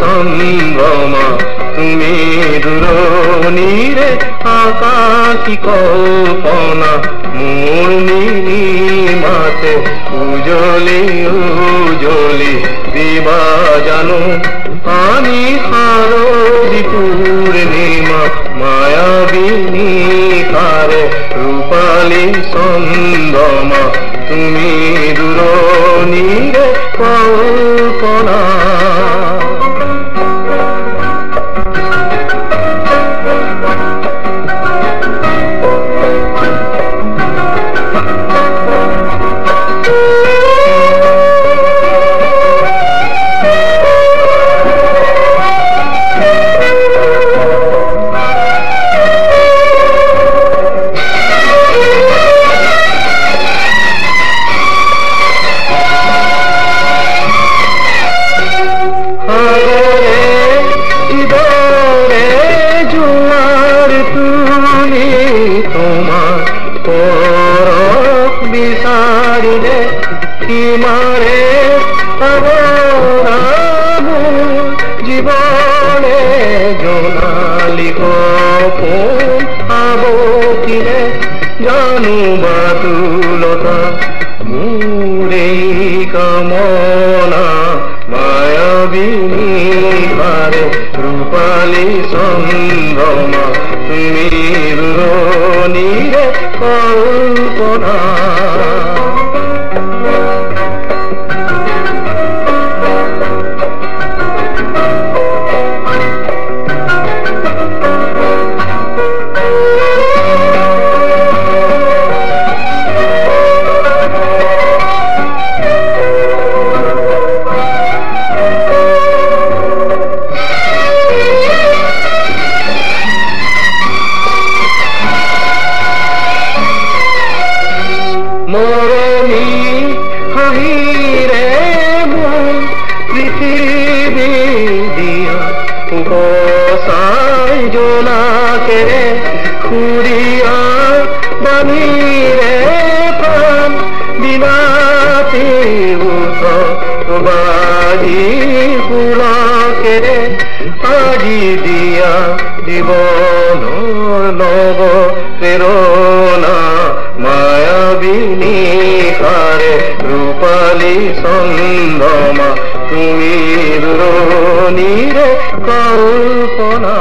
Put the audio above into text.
সম্ভ্রমা তুমি দূরণীরে আকাশী কল্পনা মোর মাতে উজলি উজলি দিবা জানো, আমি হারদি পূর্ণিমা মায়াবিনী কারে রূপালী সন্দমা তুমি দূর নিরে কল্পনা বিচারিলে সীমারে অবরামু জীবনে। জোনালি কপন আবকিলে জানু বাতুলতা মুরে কামনা মায়াবিনী পারে রূপালী সম্ভ্রমা তুমি রুরনিরে কল্পনা। হাহিরে মন পৃথিবী দিয়া বসাই জোনাকে খুরিয়া বানিরে প্রাণ বিলাতি উত বাজি পুলকে আজি দিয়া জীবন নব প্রেরণা, মায়াবিনী কারে রূপালী সন্দমা তুমি রোনিরে কল্পনা।